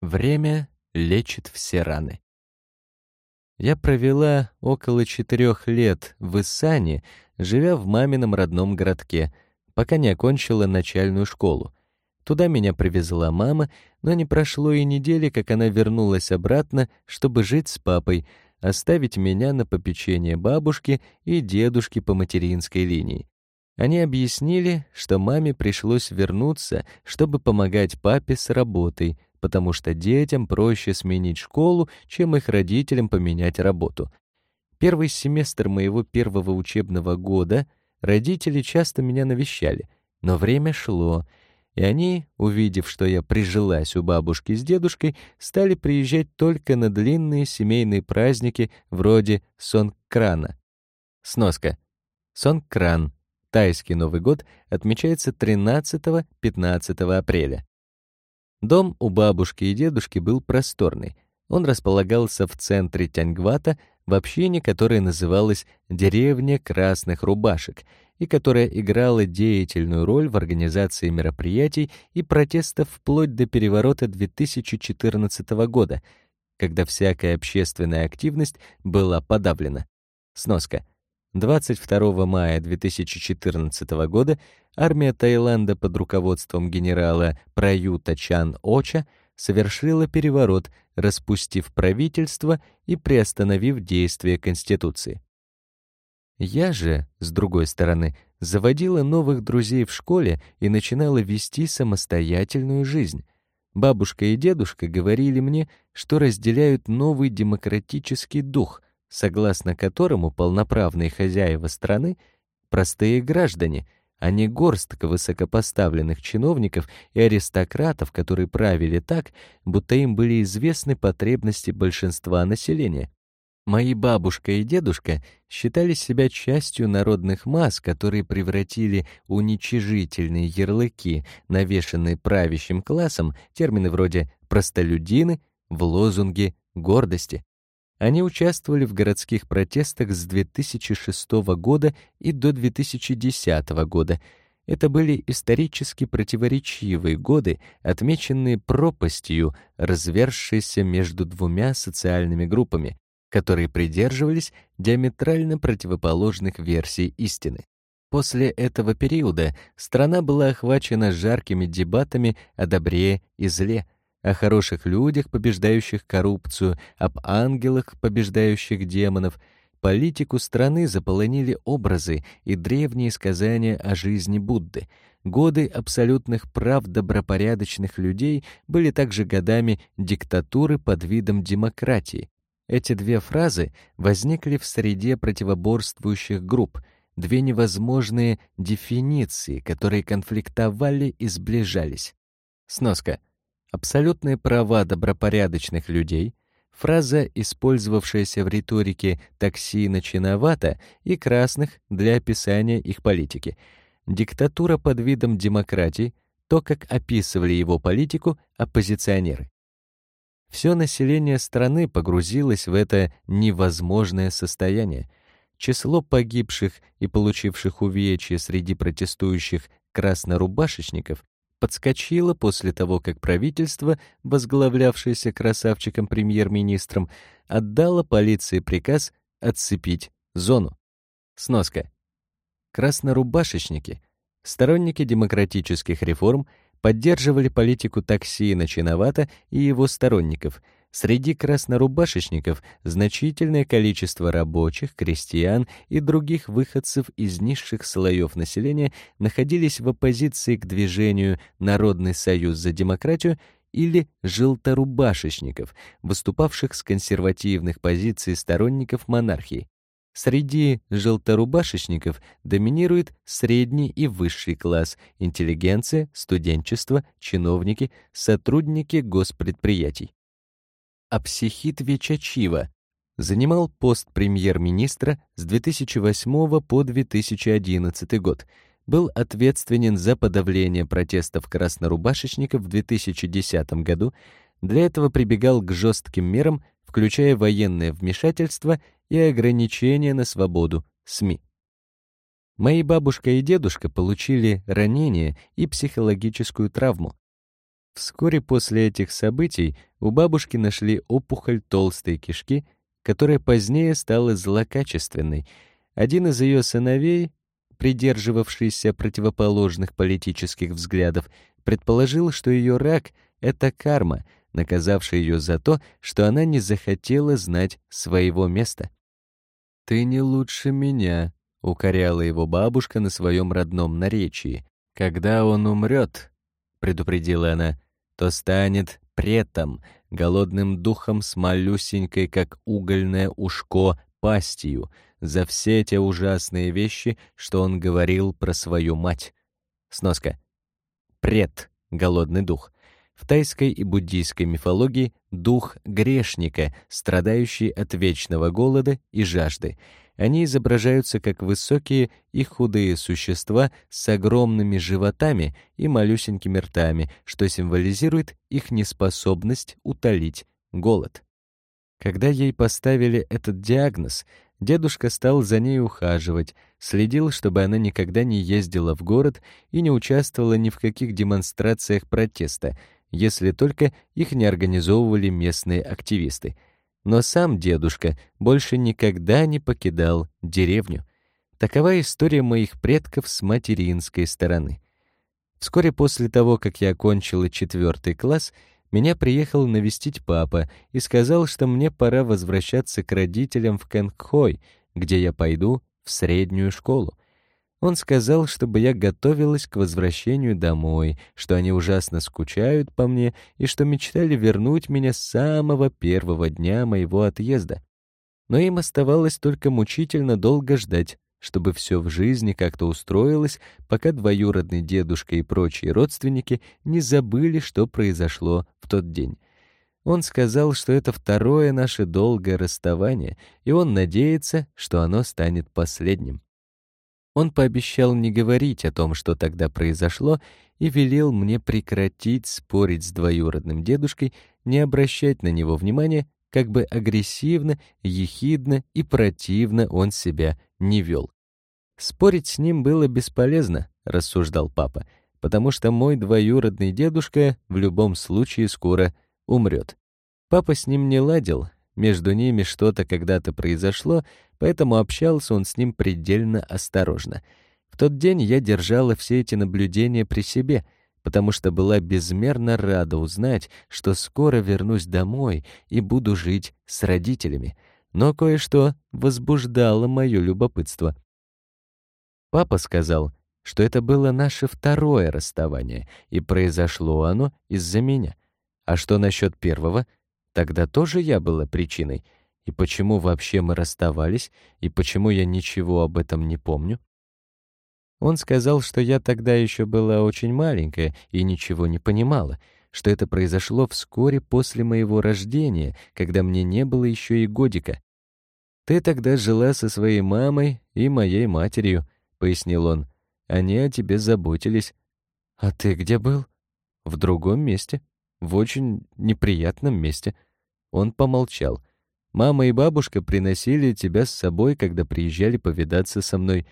Время лечит все раны. Я провела около четырех лет в Исане, живя в мамином родном городке, пока не окончила начальную школу. Туда меня привезла мама, но не прошло и недели, как она вернулась обратно, чтобы жить с папой, оставить меня на попечение бабушки и дедушки по материнской линии. Они объяснили, что маме пришлось вернуться, чтобы помогать папе с работой — потому что детям проще сменить школу, чем их родителям поменять работу. Первый семестр моего первого учебного года родители часто меня навещали, но время шло, и они, увидев, что я прижилась у бабушки с дедушкой, стали приезжать только на длинные семейные праздники вроде Сонкрана. Сноска. Сонкран. Тайский Новый год отмечается 13-15 апреля. Дом у бабушки и дедушки был просторный. Он располагался в центре Тяньгвата, в общине, которая называлась «Деревня красных рубашек», и которая играла деятельную роль в организации мероприятий и протестов вплоть до переворота 2014 года, когда всякая общественная активность была подавлена. Сноска. 22 мая 2014 года армия Таиланда под руководством генерала Праюта Чан Оча совершила переворот, распустив правительство и приостановив действие Конституции. Я же, с другой стороны, заводила новых друзей в школе и начинала вести самостоятельную жизнь. Бабушка и дедушка говорили мне, что разделяют новый демократический дух — согласно которому полноправные хозяева страны — простые граждане, а не горстка высокопоставленных чиновников и аристократов, которые правили так, будто им были известны потребности большинства населения. Мои бабушка и дедушка считали себя частью народных масс, которые превратили уничижительные ярлыки, навешанные правящим классом, термины вроде «простолюдины», в лозунги гордости. Они участвовали в городских протестах с 2006 года и до 2010 года. Это были исторически противоречивые годы, отмеченные пропастью, развершейся между двумя социальными группами, которые придерживались диаметрально противоположных версий истины. После этого периода страна была охвачена жаркими дебатами о добре и зле — о хороших людях, побеждающих коррупцию, об ангелах, побеждающих демонов. Политику страны заполонили образы и древние сказания о жизни Будды. Годы абсолютных прав добропорядочных людей были также годами диктатуры под видом демократии. Эти две фразы возникли в среде противоборствующих групп, две невозможные дефиниции, которые конфликтовали и сближались. Сноска — Абсолютные права добропорядочных людей — фраза, использовавшаяся в риторике «такси начиновато» и «красных» для описания их политики. Диктатура под видом демократии — то, как описывали его политику оппозиционеры. Все население страны погрузилось в это невозможное состояние. Число погибших и получивших увечья среди протестующих краснорубашечников подскочила после того, как правительство, возглавлявшееся красавчиком премьер-министром, отдало полиции приказ отцепить зону. Сноска. Краснорубашечники, сторонники демократических реформ, поддерживали политику такси Начиновато и его сторонников — Среди краснорубашечников значительное количество рабочих, крестьян и других выходцев из низших слоев населения находились в оппозиции к движению «Народный союз за демократию» или желторубашечников, выступавших с консервативных позиций сторонников монархии. Среди желторубашечников доминирует средний и высший класс, интеллигенция, студенчество, чиновники, сотрудники госпредприятий. Апсихит Вечачива занимал пост премьер-министра с 2008 по 2011 год, был ответственен за подавление протестов краснорубашечников в 2010 году, для этого прибегал к жестким мерам, включая военное вмешательство и ограничения на свободу СМИ. Мои бабушка и дедушка получили ранение и психологическую травму. Вскоре после этих событий у бабушки нашли опухоль толстой кишки, которая позднее стала злокачественной. Один из ее сыновей, придерживавшийся противоположных политических взглядов, предположил, что ее рак — это карма, наказавшая ее за то, что она не захотела знать своего места. «Ты не лучше меня», — укоряла его бабушка на своем родном наречии. «Когда он умрет», — предупредила она, — «то станет претом, голодным духом с малюсенькой, как угольное ушко, пастью, за все те ужасные вещи, что он говорил про свою мать». Сноска. Пред — голодный дух. В тайской и буддийской мифологии дух грешника, страдающий от вечного голода и жажды. Они изображаются как высокие и худые существа с огромными животами и малюсенькими ртами, что символизирует их неспособность утолить голод. Когда ей поставили этот диагноз, Дедушка стал за ней ухаживать, следил, чтобы она никогда не ездила в город и не участвовала ни в каких демонстрациях протеста, если только их не организовывали местные активисты. Но сам дедушка больше никогда не покидал деревню. Такова история моих предков с материнской стороны. Вскоре после того, как я окончила четвертый класс, меня приехал навестить папа и сказал, что мне пора возвращаться к родителям в Кэнгхой, где я пойду в среднюю школу. Он сказал, чтобы я готовилась к возвращению домой, что они ужасно скучают по мне и что мечтали вернуть меня с самого первого дня моего отъезда. Но им оставалось только мучительно долго ждать, чтобы все в жизни как-то устроилось, пока двоюродный дедушка и прочие родственники не забыли, что произошло в тот день. Он сказал, что это второе наше долгое расставание, и он надеется, что оно станет последним. Он пообещал не говорить о том, что тогда произошло, и велел мне прекратить спорить с двоюродным дедушкой, не обращать на него внимания как бы агрессивно, ехидно и противно он себя не вел. Спорить с ним было бесполезно, рассуждал папа, потому что мой двоюродный дедушка в любом случае скоро умрет. Папа с ним не ладил, между ними что-то когда-то произошло, поэтому общался он с ним предельно осторожно. В тот день я держала все эти наблюдения при себе — потому что была безмерно рада узнать, что скоро вернусь домой и буду жить с родителями. Но кое-что возбуждало мое любопытство. Папа сказал, что это было наше второе расставание, и произошло оно из-за меня. А что насчет первого? Тогда тоже я была причиной. И почему вообще мы расставались, и почему я ничего об этом не помню? Он сказал, что я тогда еще была очень маленькая и ничего не понимала, что это произошло вскоре после моего рождения, когда мне не было еще и годика. «Ты тогда жила со своей мамой и моей матерью», — пояснил он. «Они о тебе заботились». «А ты где был?» «В другом месте. В очень неприятном месте». Он помолчал. «Мама и бабушка приносили тебя с собой, когда приезжали повидаться со мной».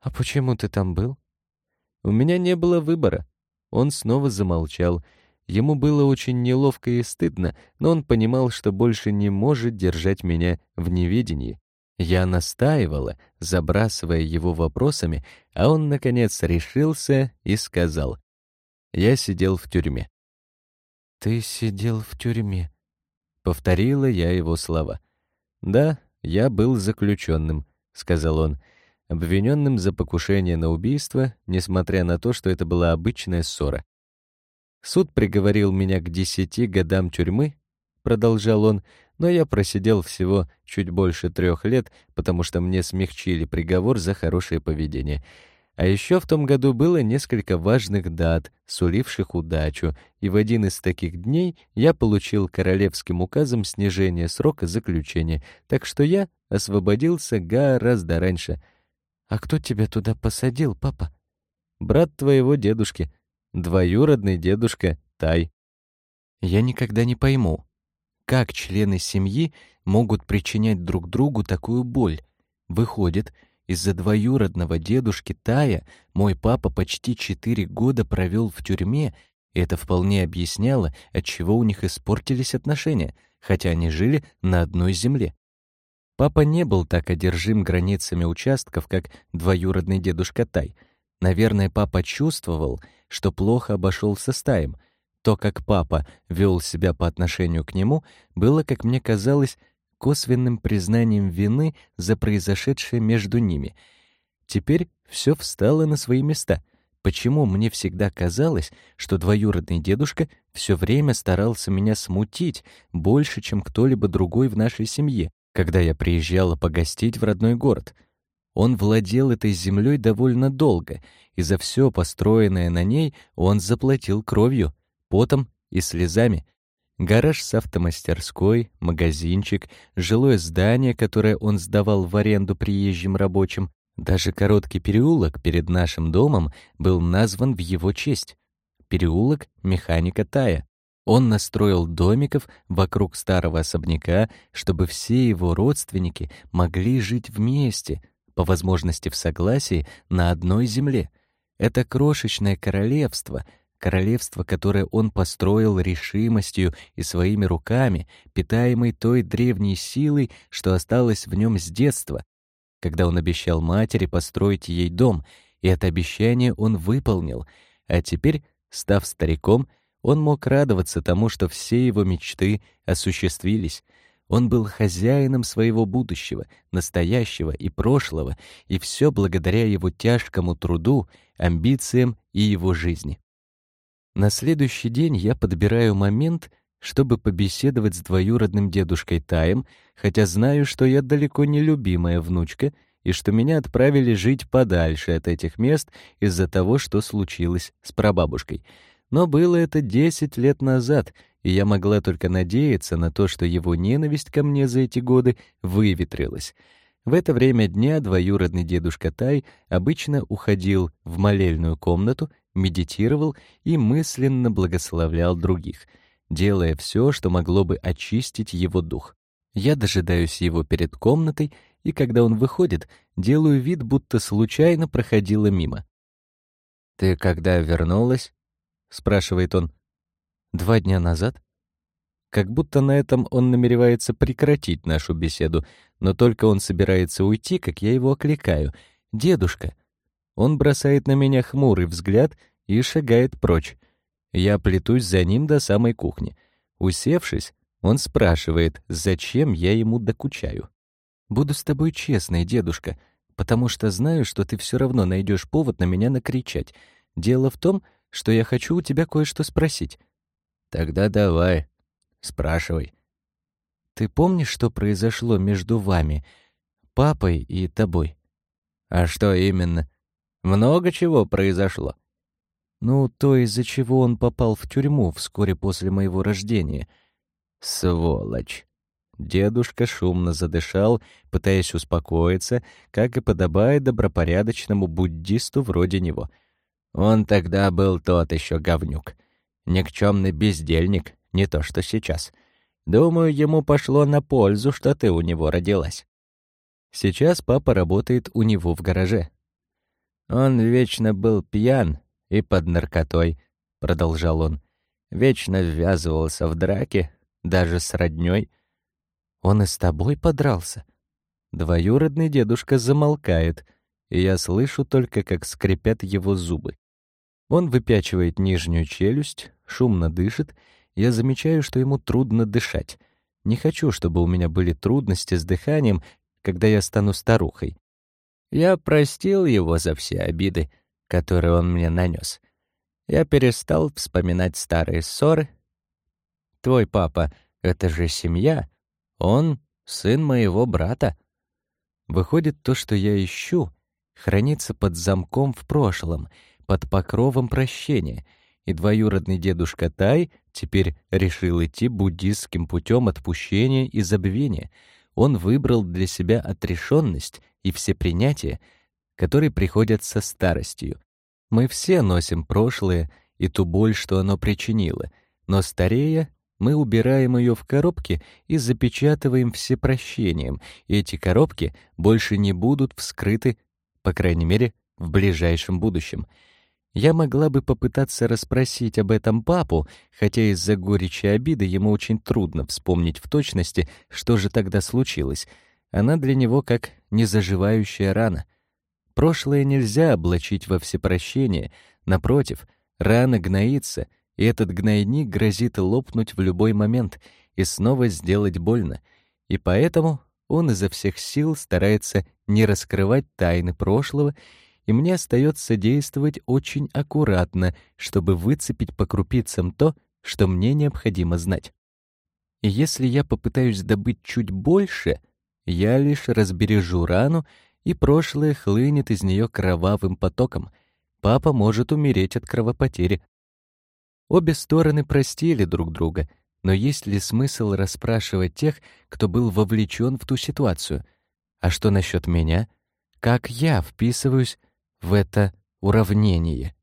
«А почему ты там был?» «У меня не было выбора». Он снова замолчал. Ему было очень неловко и стыдно, но он понимал, что больше не может держать меня в неведении. Я настаивала, забрасывая его вопросами, а он, наконец, решился и сказал. Я сидел в тюрьме. «Ты сидел в тюрьме», — повторила я его слова. «Да, я был заключенным», — сказал он обвиненным за покушение на убийство, несмотря на то, что это была обычная ссора. Суд приговорил меня к десяти годам тюрьмы, продолжал он, но я просидел всего чуть больше трех лет, потому что мне смягчили приговор за хорошее поведение. А еще в том году было несколько важных дат, суливших удачу, и в один из таких дней я получил королевским указом снижение срока заключения, так что я освободился гораздо раньше — «А кто тебя туда посадил, папа?» «Брат твоего дедушки, двоюродный дедушка Тай». «Я никогда не пойму, как члены семьи могут причинять друг другу такую боль? Выходит, из-за двоюродного дедушки Тая мой папа почти четыре года провел в тюрьме, И это вполне объясняло, отчего у них испортились отношения, хотя они жили на одной земле. Папа не был так одержим границами участков, как двоюродный дедушка Тай. Наверное, папа чувствовал, что плохо обошелся с Таем. То, как папа вел себя по отношению к нему, было, как мне казалось, косвенным признанием вины за произошедшее между ними. Теперь все встало на свои места. Почему мне всегда казалось, что двоюродный дедушка все время старался меня смутить больше, чем кто-либо другой в нашей семье, когда я приезжала погостить в родной город? Он владел этой землей довольно долго, и за все построенное на ней он заплатил кровью, потом и слезами. Гараж с автомастерской, магазинчик, жилое здание, которое он сдавал в аренду приезжим рабочим. Даже короткий переулок перед нашим домом был назван в его честь. Переулок механика Тая. Он настроил домиков вокруг старого особняка, чтобы все его родственники могли жить вместе, по возможности в согласии, на одной земле. Это крошечное королевство — королевство, которое он построил решимостью и своими руками, питаемой той древней силой, что осталось в нем с детства, когда он обещал матери построить ей дом, и это обещание он выполнил, а теперь, став стариком, он мог радоваться тому, что все его мечты осуществились. Он был хозяином своего будущего, настоящего и прошлого, и все благодаря его тяжкому труду, амбициям и его жизни. На следующий день я подбираю момент, чтобы побеседовать с двоюродным дедушкой Таем, хотя знаю, что я далеко не любимая внучка и что меня отправили жить подальше от этих мест из-за того, что случилось с прабабушкой. Но было это 10 лет назад, и я могла только надеяться на то, что его ненависть ко мне за эти годы выветрилась. В это время дня двоюродный дедушка Тай обычно уходил в молельную комнату медитировал и мысленно благословлял других, делая все, что могло бы очистить его дух. Я дожидаюсь его перед комнатой, и когда он выходит, делаю вид, будто случайно проходила мимо. «Ты когда вернулась?» — спрашивает он. «Два дня назад?» Как будто на этом он намеревается прекратить нашу беседу, но только он собирается уйти, как я его окликаю. «Дедушка!» Он бросает на меня хмурый взгляд и шагает прочь. Я плетусь за ним до самой кухни. Усевшись, он спрашивает, зачем я ему докучаю. «Буду с тобой честной, дедушка, потому что знаю, что ты все равно найдешь повод на меня накричать. Дело в том, что я хочу у тебя кое-что спросить». «Тогда давай, спрашивай». «Ты помнишь, что произошло между вами, папой и тобой?» «А что именно?» Много чего произошло. Ну, то, из-за чего он попал в тюрьму вскоре после моего рождения. Сволочь. Дедушка шумно задышал, пытаясь успокоиться, как и подобает добропорядочному буддисту вроде него. Он тогда был тот еще говнюк. Никчемный бездельник, не то что сейчас. Думаю, ему пошло на пользу, что ты у него родилась. Сейчас папа работает у него в гараже, он вечно был пьян и под наркотой, продолжал он. Вечно ввязывался в драки, даже с роднёй. Он и с тобой подрался. Двоюродный дедушка замолкает, и я слышу только, как скрипят его зубы. Он выпячивает нижнюю челюсть, шумно дышит. Я замечаю, что ему трудно дышать. Не хочу, чтобы у меня были трудности с дыханием, когда я стану старухой. Я простил его за все обиды, которые он мне нанес. Я перестал вспоминать старые ссоры. Твой папа — это же семья. Он — сын моего брата. Выходит, то, что я ищу, хранится под замком в прошлом, под покровом прощения, и двоюродный дедушка Тай теперь решил идти буддистским путем отпущения и забвения. Он выбрал для себя отрешенность и всепринятие, которые приходят со старостью. Мы все носим прошлое и ту боль, что оно причинило, но старея, мы убираем ее в коробки и запечатываем всепрощением, и эти коробки больше не будут вскрыты, по крайней мере, в ближайшем будущем. Я могла бы попытаться расспросить об этом папу, хотя из-за горечи обиды ему очень трудно вспомнить в точности, что же тогда случилось. Она для него как незаживающая рана. Прошлое нельзя облачить во всепрощение, напротив, рана гноится, и этот гнойник грозит лопнуть в любой момент и снова сделать больно. И поэтому он изо всех сил старается не раскрывать тайны прошлого и мне остается действовать очень аккуратно, чтобы выцепить по крупицам то, что мне необходимо знать. И если я попытаюсь добыть чуть больше, я лишь разбережу рану, и прошлое хлынет из нее кровавым потоком. Папа может умереть от кровопотери. Обе стороны простили друг друга, но есть ли смысл расспрашивать тех, кто был вовлечен в ту ситуацию? А что насчет меня? Как я вписываюсь в это уравнение.